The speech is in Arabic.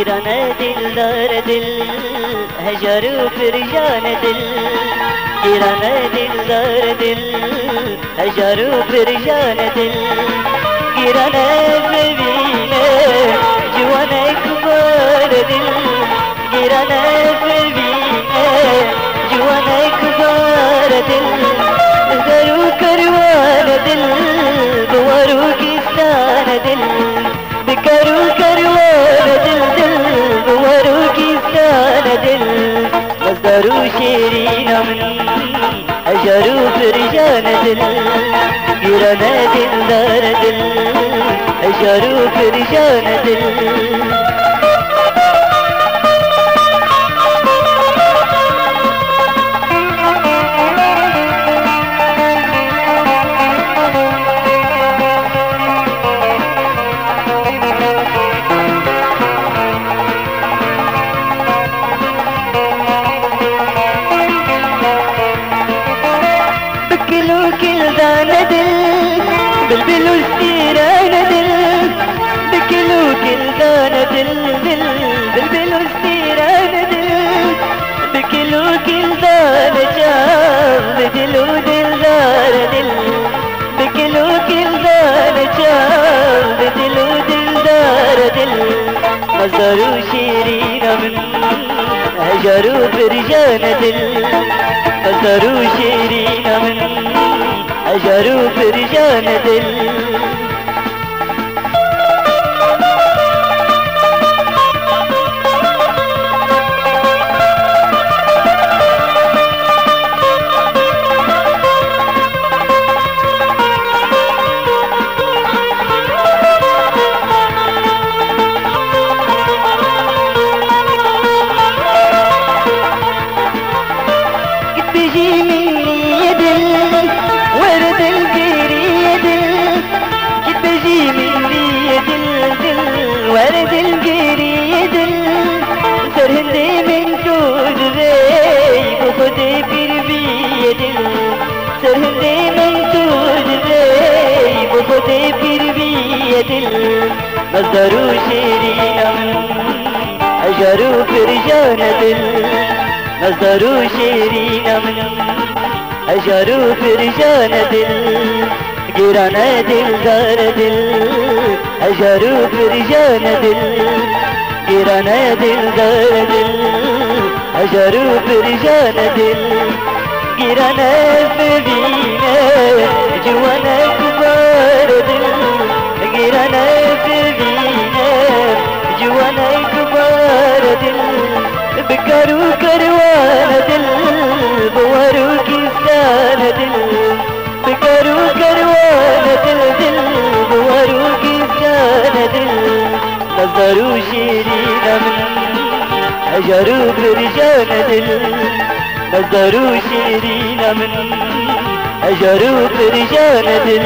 گیرانه دلدار دل هجر و دل. گیرانه دلدار دل هجر و دل. گیرانه ببینه جوانه کبار دل. گیرانه ببینه جوانه کبار دل. درو کروان دل. فرجان دل گیرانه دلدار دل اجرو دل بلبلو استيران دل بكلو كل دان دل دل بلبلو استيران دل بكلو كل دان جام بدلو دل دار دل بكلو كل دان جام بدلو دل دار دل دل هجروا برجان دل بيجي مصدرو شيرين من أجرو فرجان دل. نظروا شيرين من أجروا فرجان دل. گیرانه دلدار دل. أجروا فرجان دل. گیرانه دلدار دل. أجروا فرجان دل. گیرانه ببینه جوانه بكرو كروان دل دل بورو كيسان دل نظروا شيرين من هجروا برجان دل نظروا شيرين من هجروا برجان دل